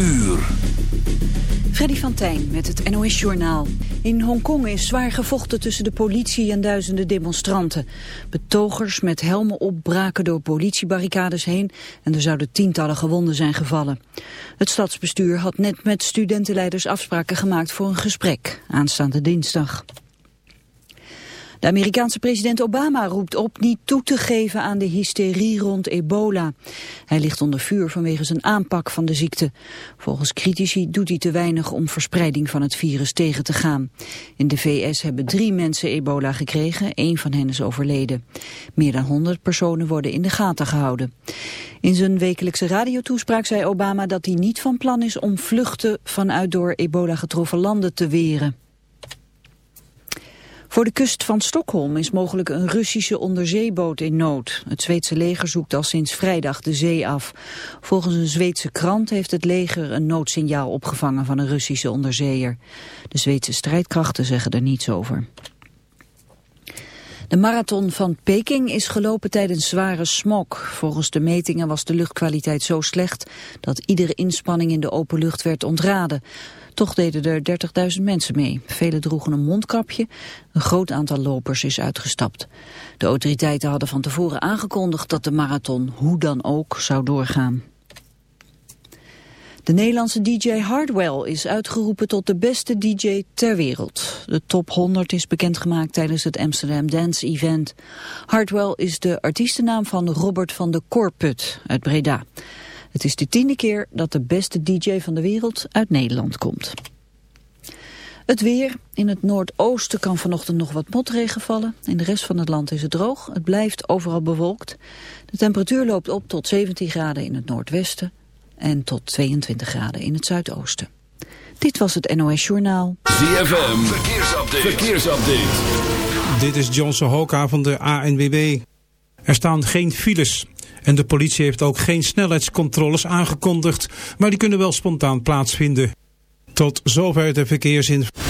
uur. Freddy van Tijn met het NOS-journaal. In Hongkong is zwaar gevochten tussen de politie en duizenden demonstranten. Betogers met helmen op braken door politiebarricades heen... en er zouden tientallen gewonden zijn gevallen. Het stadsbestuur had net met studentenleiders afspraken gemaakt voor een gesprek... aanstaande dinsdag. De Amerikaanse president Obama roept op niet toe te geven aan de hysterie rond ebola. Hij ligt onder vuur vanwege zijn aanpak van de ziekte. Volgens critici doet hij te weinig om verspreiding van het virus tegen te gaan. In de VS hebben drie mensen ebola gekregen, één van hen is overleden. Meer dan 100 personen worden in de gaten gehouden. In zijn wekelijkse radiotoespraak zei Obama dat hij niet van plan is om vluchten vanuit door ebola getroffen landen te weren. Voor de kust van Stockholm is mogelijk een Russische onderzeeboot in nood. Het Zweedse leger zoekt al sinds vrijdag de zee af. Volgens een Zweedse krant heeft het leger een noodsignaal opgevangen van een Russische onderzeeër. De Zweedse strijdkrachten zeggen er niets over. De marathon van Peking is gelopen tijdens zware smog. Volgens de metingen was de luchtkwaliteit zo slecht dat iedere inspanning in de open lucht werd ontraden. Toch deden er 30.000 mensen mee. Velen droegen een mondkapje. Een groot aantal lopers is uitgestapt. De autoriteiten hadden van tevoren aangekondigd dat de marathon hoe dan ook zou doorgaan. De Nederlandse DJ Hardwell is uitgeroepen tot de beste DJ ter wereld. De top 100 is bekendgemaakt tijdens het Amsterdam Dance Event. Hardwell is de artiestennaam van Robert van de Korput uit Breda. Het is de tiende keer dat de beste DJ van de wereld uit Nederland komt. Het weer. In het noordoosten kan vanochtend nog wat motregen vallen. In de rest van het land is het droog. Het blijft overal bewolkt. De temperatuur loopt op tot 17 graden in het noordwesten en tot 22 graden in het zuidoosten. Dit was het NOS Journaal. ZFM. Verkeersupdate. Verkeersupdate. Dit is Johnson Hoka van de ANWB. Er staan geen files. En de politie heeft ook geen snelheidscontroles aangekondigd, maar die kunnen wel spontaan plaatsvinden. Tot zover de verkeersinformatie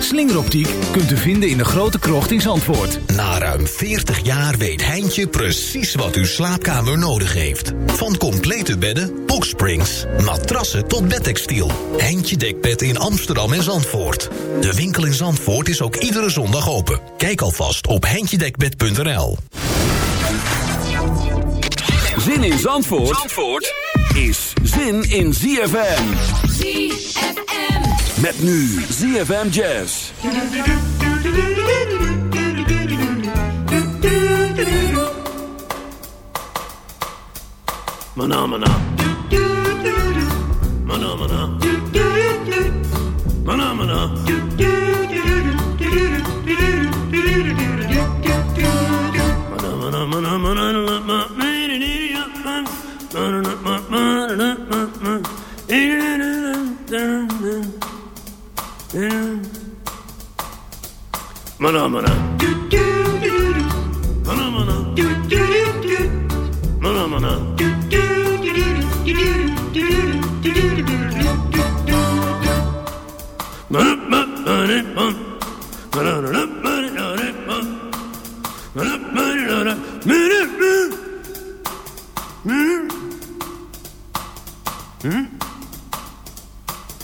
Slingeroptiek kunt u vinden in de grote krocht in Zandvoort. Na ruim 40 jaar weet Heintje precies wat uw slaapkamer nodig heeft. Van complete bedden, boxsprings, matrassen tot bedtextiel. Heintje Dekbed in Amsterdam en Zandvoort. De winkel in Zandvoort is ook iedere zondag open. Kijk alvast op heintjedekbed.nl Zin in Zandvoort, Zandvoort? is zin in ZFM. ZFM. Met nu ZFM Jazz. Mana mana. Mana mana. Mana mana. Mana mana mana mana Mana mana. Mana mana. Mana. Mana. Mana. Mana. Mana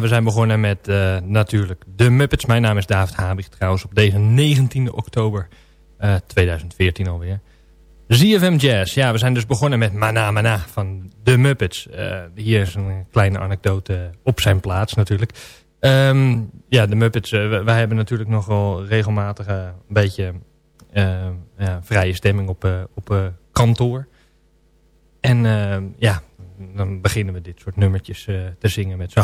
We zijn begonnen met eh, natuurlijk de Muppets. Mijn naam is David Habig trouwens op deze 19 oktober eh, 2014 alweer. ZFM Jazz. Ja, we zijn dus begonnen met Mana Mana van de Muppets. Eh, hier is een kleine anekdote op zijn plaats natuurlijk. Ehm, ja, de Muppets. eh, wij hebben natuurlijk nogal regelmatig eh, een beetje eh, ja, vrije stemming op, eh, op eh, kantoor. En eh, ja, dan beginnen we dit soort nummertjes eh, te zingen met z'n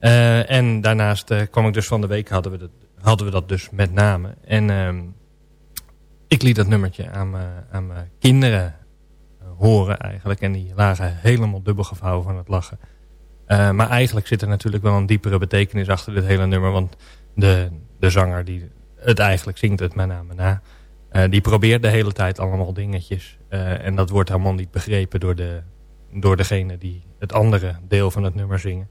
Eh, en daarnaast eh, kwam ik dus van de week, hadden we dat, hadden we dat dus met name. En ehm, ik liet dat nummertje aan mijn, kinderen eh, horen eigenlijk. En die lagen helemaal dubbel gevouwen van het lachen. Maar eigenlijk zit er natuurlijk wel een diepere betekenis achter dit hele nummer. Want de, de zanger die het eigenlijk zingt, het met name na... die probeert de hele tijd allemaal dingetjes. En dat wordt helemaal niet begrepen door, de, door degene die het andere deel van het nummer zingen.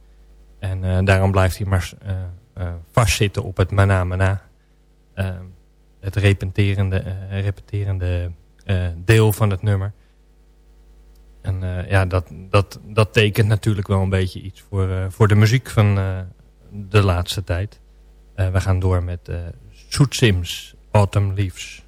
En eh, daarom blijft hij maar eh, eh, vastzitten op het mana mana. Eh, het repeterende, repeterende deel van het nummer. En ja, dat, dat, dat tekent natuurlijk wel een beetje iets voor, voor de muziek van de laatste tijd. We gaan door met Soet Sims, Autumn Leaves.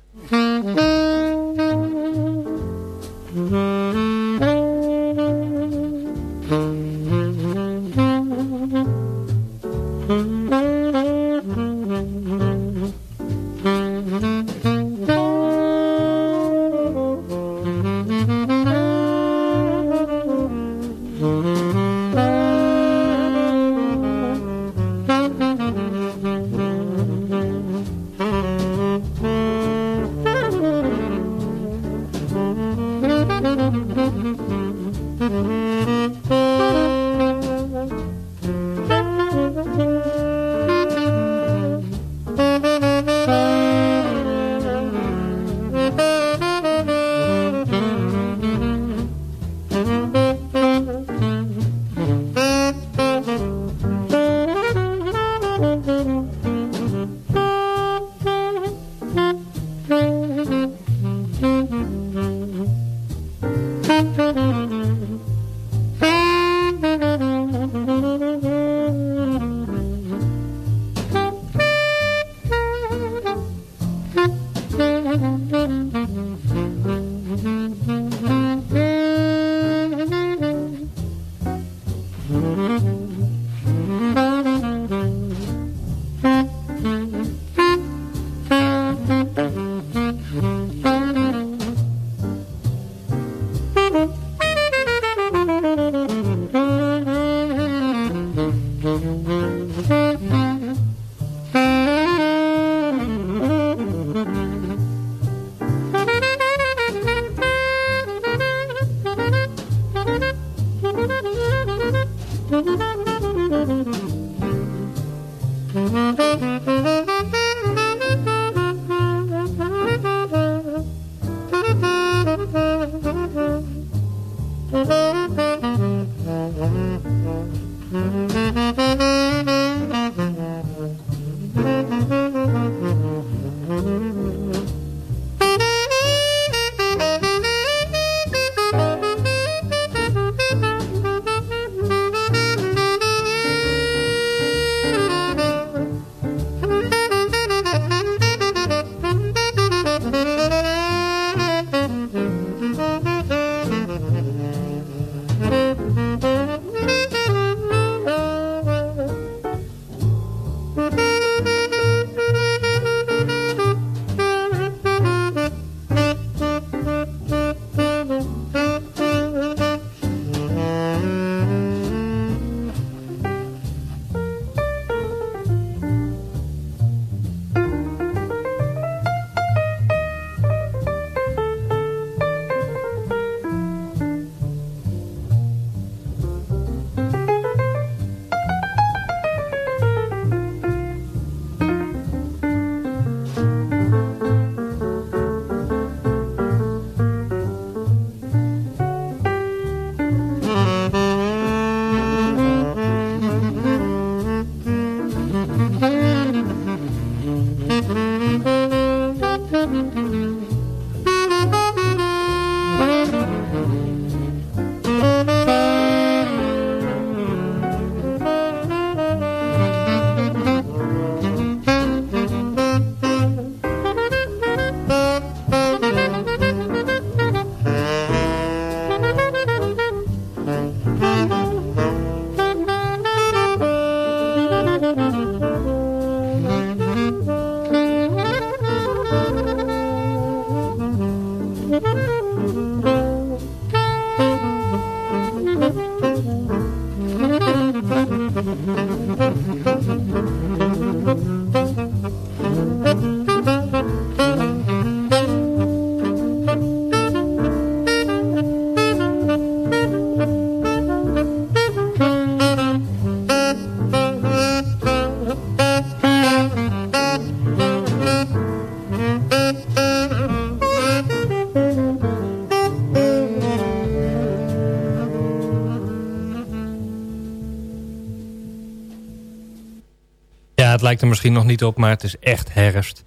Lijkt er misschien nog niet op, maar het is echt herfst.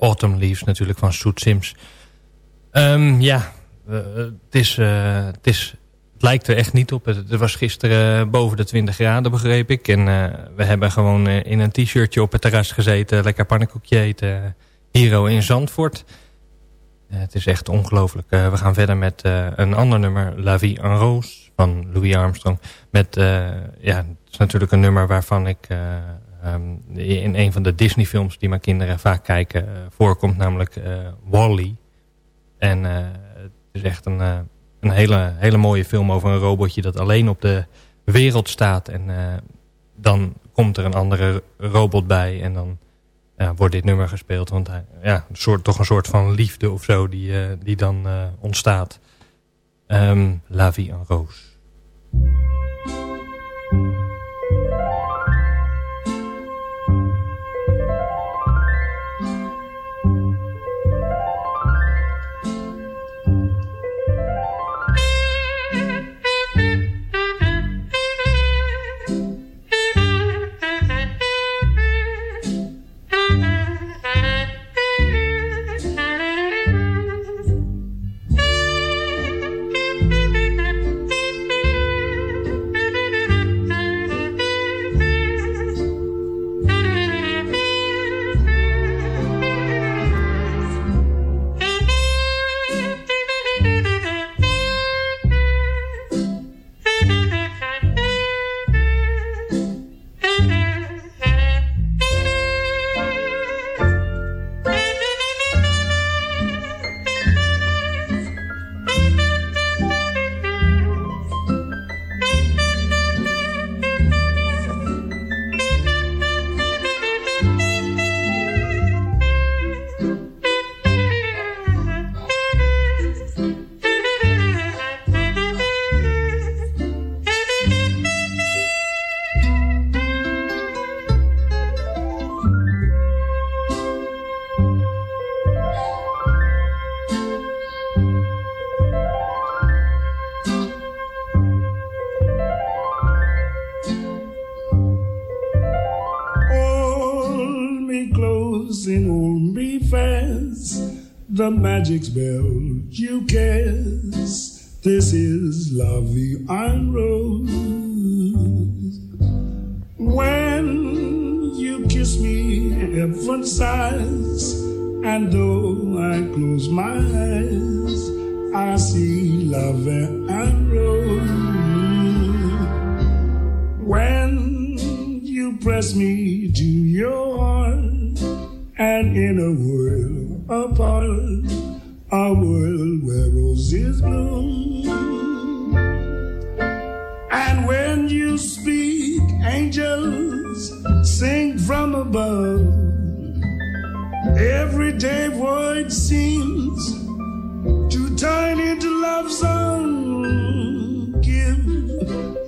Autumn Leaves natuurlijk van Soet Sims. Ehm, ja, het, is, het, is, het lijkt er echt niet op. Het, was gisteren boven de 20 graden, begreep ik. En we hebben gewoon in een t-shirtje op het terras gezeten. Lekker pannenkoekje eten. Hier in Zandvoort. het is echt ongelooflijk. we gaan verder met een ander nummer. La Vie en Rose van Louis Armstrong. Met, ja, het is natuurlijk een nummer waarvan ik um, in een van de Disney films die mijn kinderen vaak kijken uh, voorkomt. Namelijk uh, Wall-E. En uh, het is echt een, een hele, hele mooie film over een robotje dat alleen op de wereld staat. En dan komt er een andere robot bij en dan wordt dit nummer gespeeld. Want ja, een soort, toch een soort van liefde of zo die, die dan ontstaat. Um, La Vie en Rose. Is La Vie Rose. When you kiss me, heaven sighs, and though I close my eyes, I see Vie en Rose. When you press me to your heart, and in a world apart, a world where roses bloom. And when you speak, angels sing from above. Everyday voice seems to turn into love song. Give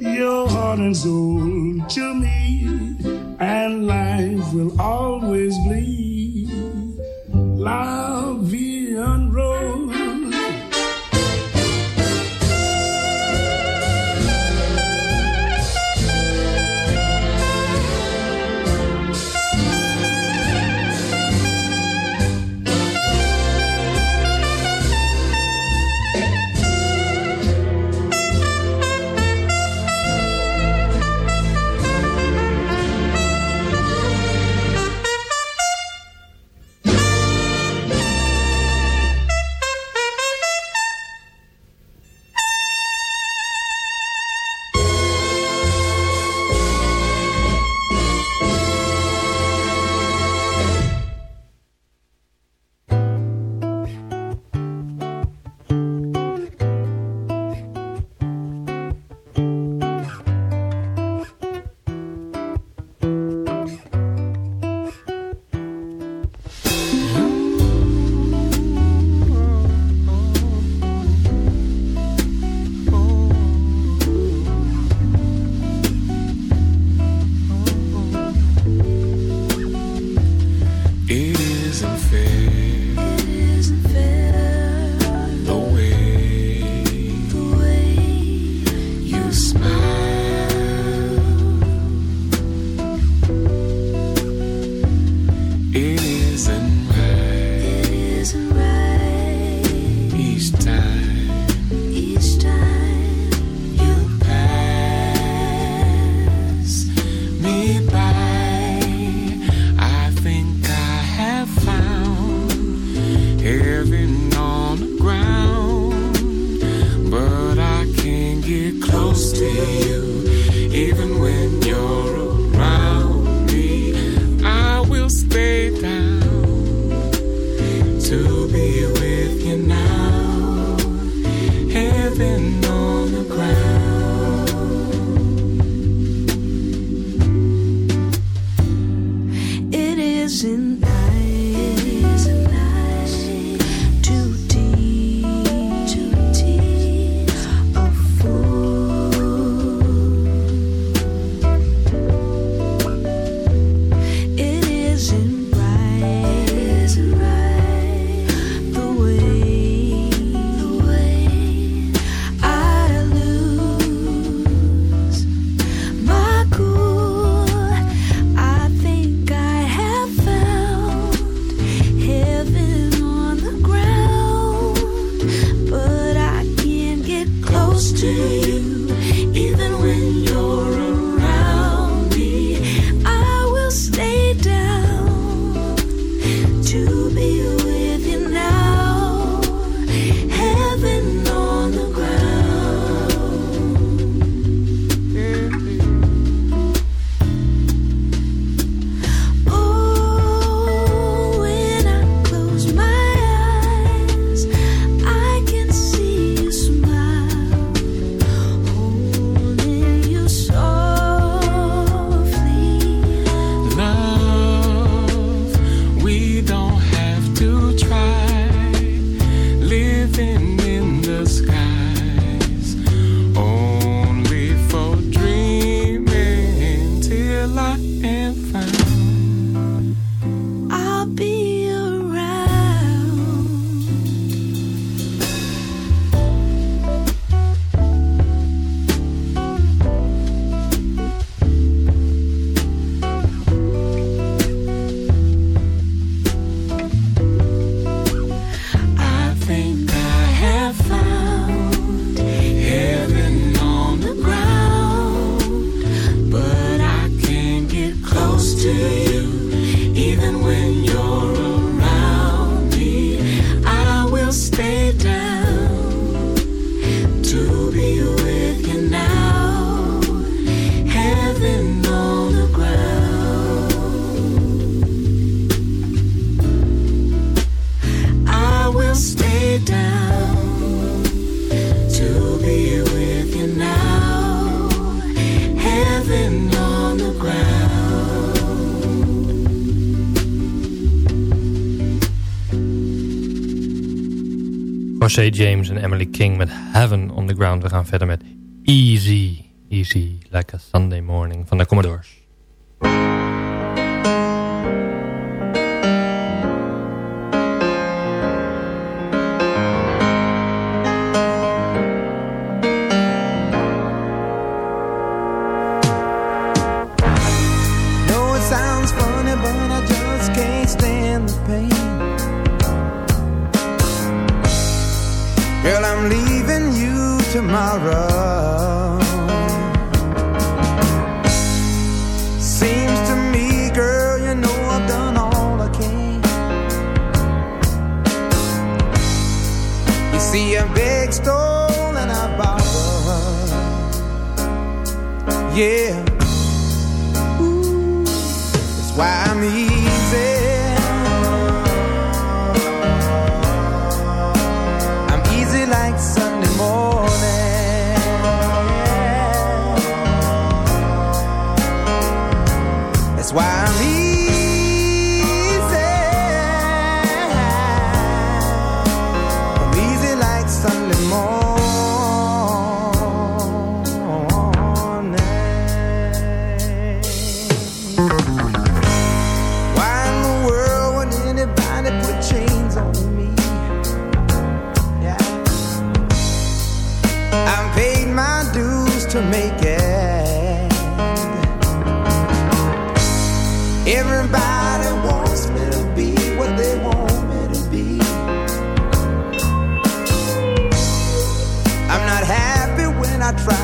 your heart and soul to me, and life will always be la close to you. José James en Emily King met Heaven on the Ground. We gaan verder met Easy, Easy, Like a Sunday Morning van de Commodores. I try.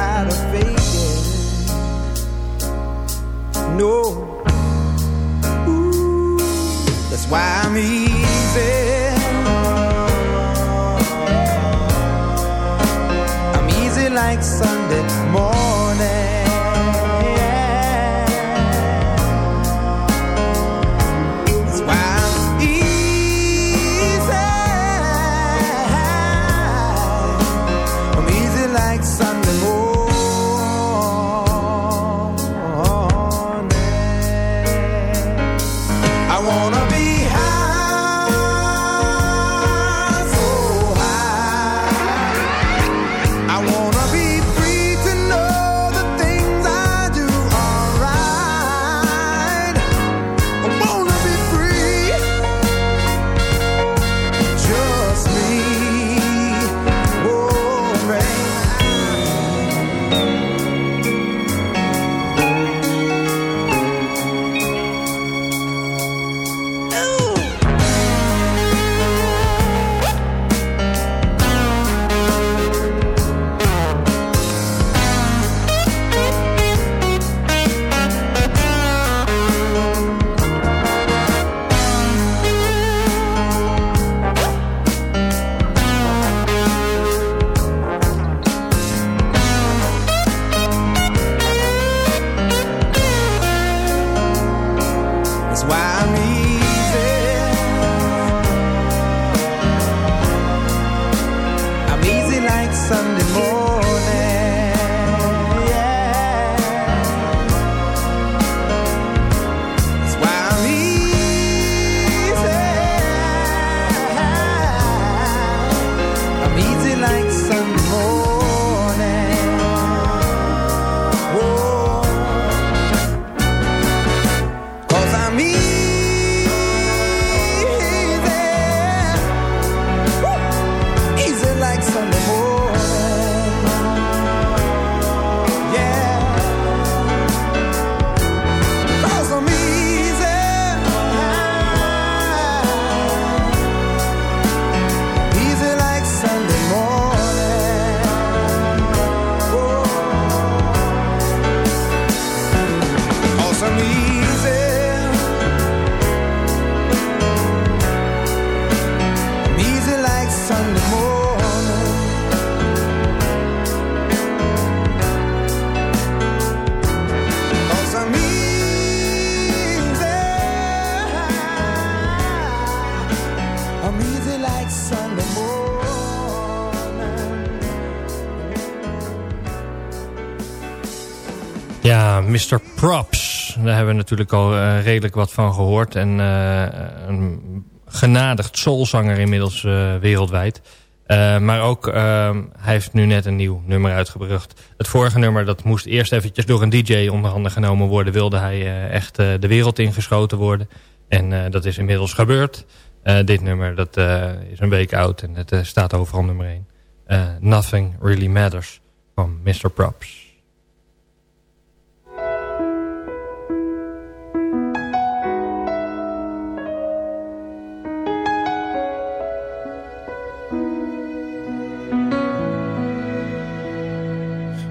Mr. Props. Daar hebben we natuurlijk al uh, redelijk wat van gehoord. En uh, een genadigd soulzanger inmiddels uh, wereldwijd. maar ook, hij heeft nu net een nieuw nummer uitgebracht. Het vorige nummer, dat moest eerst eventjes door een DJ onder handen genomen worden. Wilde hij echt de wereld ingeschoten worden. En dat is inmiddels gebeurd. dit nummer, dat is een week oud en het staat overal nummer 1. Nothing Really Matters van Mr. Props.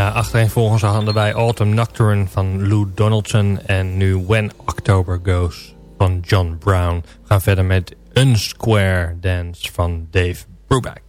Ja, achtereenvolgens hadden wij Autumn Nocturne van Lou Donaldson... en nu When October Goes van John Brown. We gaan verder met Unsquare Dance van Dave Brubeck.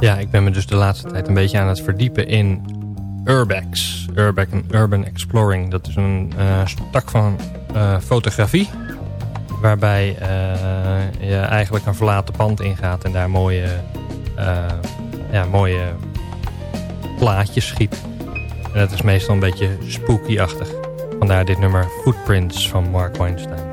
Ja, ik ben me dus de laatste tijd een beetje aan het verdiepen in Urbex. Urban, Urban Exploring. Dat is een uh, tak van uh, fotografie. Waarbij uh, je eigenlijk een verlaten pand ingaat en daar mooie, ja, mooie plaatjes schiet. En dat is meestal een beetje spooky-achtig. Vandaar dit nummer Footprints van Mark Weinstein.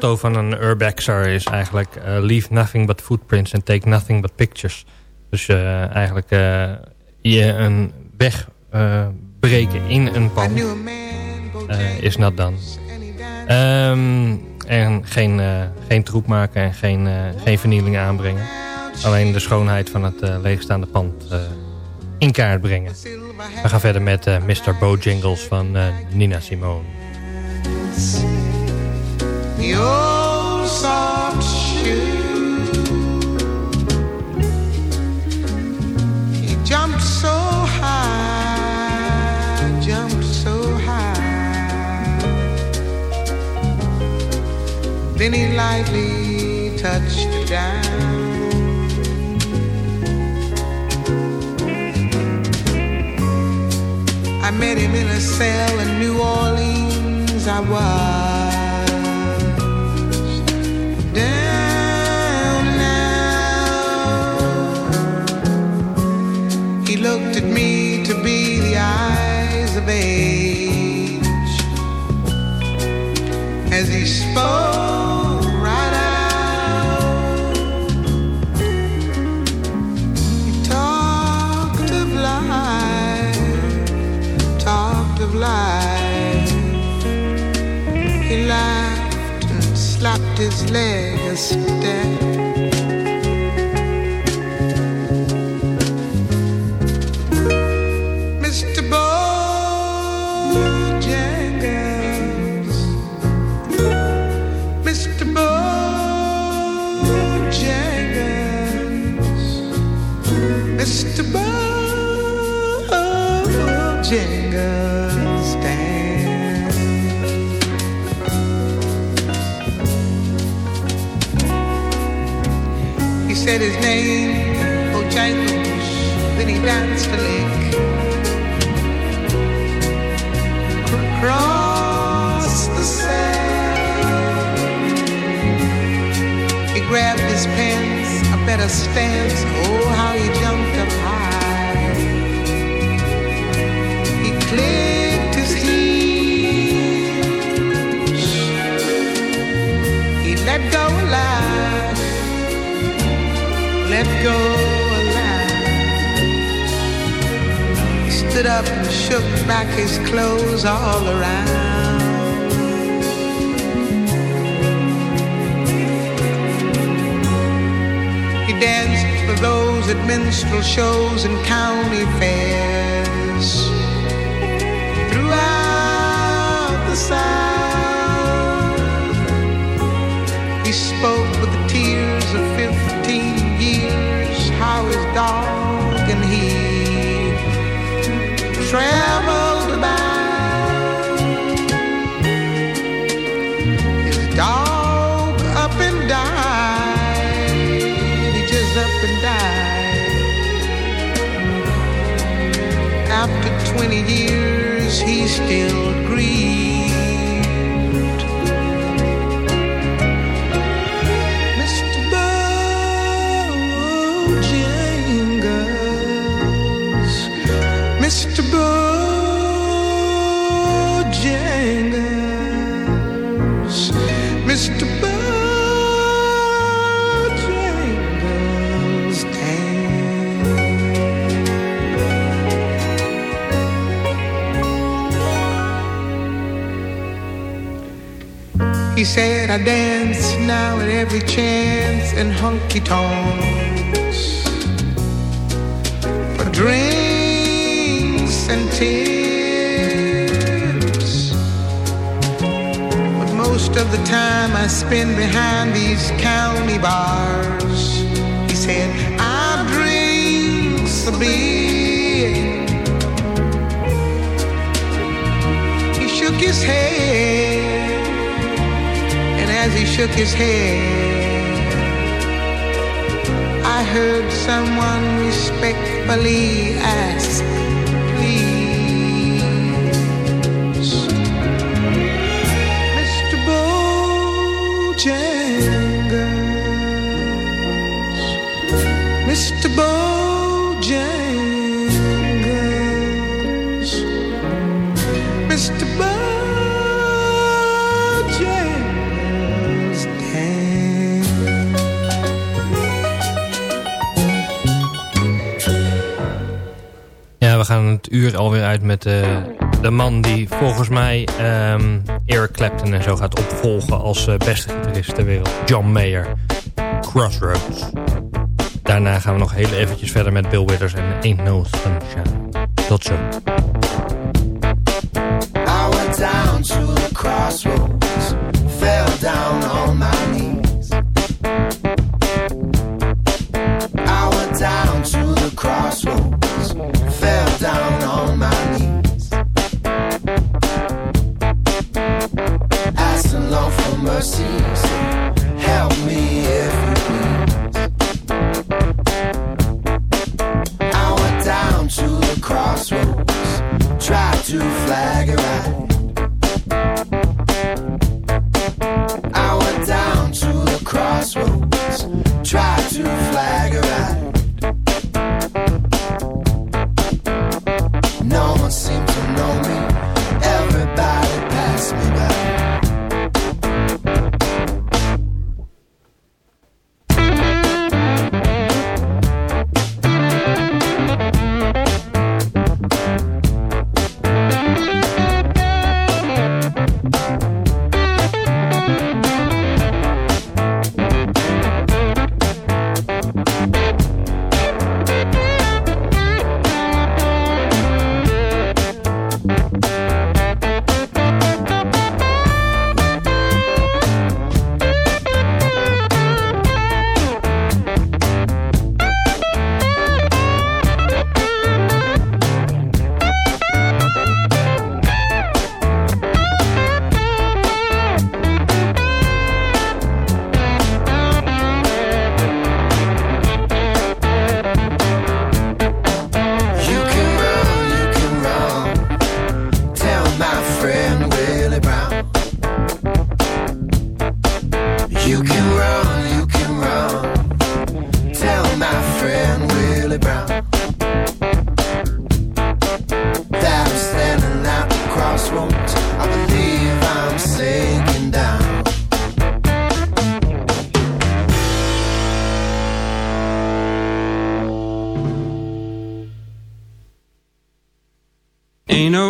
Motto van een urbexer is eigenlijk... eh, leave nothing but footprints and take nothing but pictures. Dus eh, eigenlijk eh, je een weg breken in een pand is nat dan. Ehm, en geen, geen troep maken en geen, geen vernieling aanbrengen. Alleen de schoonheid van het leegstaande pand in kaart brengen. We gaan verder met Mr. Bojangles van Nina Simone. Old soft shoe. He jumped so high, jumped so high. Then he lightly touched down. I met him in a cell in New Orleans. I was his leg a step. Said his name, oh, Bojangles, then he danced a lick. across the sand. He grabbed his pants, a better stance. Oh, how he jumped stood up and shook back his clothes all around. He danced for those at minstrel shows and county fairs. Throughout the South, he spoke with the tears of 15 years, how his dog traveled about. His dog up and died. He just up and died. After 20 years, he still grieved. Dance now at every chance in honky tonks for drinks and tips. But most of the time I spend behind these county bars. He said, I drink a beer. He shook his head, as he shook his head, I heard someone respectfully ask, please, Mr. Bojangles, Mr. gaan het uur alweer uit met uh, de man die volgens mij um, Eric Clapton en zo gaat opvolgen als uh, beste gitarist ter wereld. John Mayer. Crossroads. Daarna gaan we nog heel eventjes verder met Bill Withers en Ain't No Sunshine. Tot zo.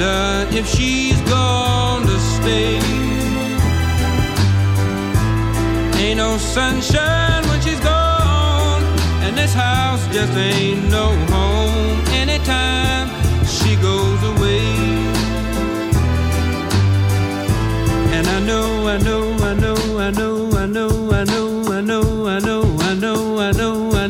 Wonder if she's gonna stay. Ain't no sunshine when she's gone, and this house just ain't no home. Anytime she goes away, and I know, I know, I know, I know, I know, I know, I know, I know, I know, I know, I know,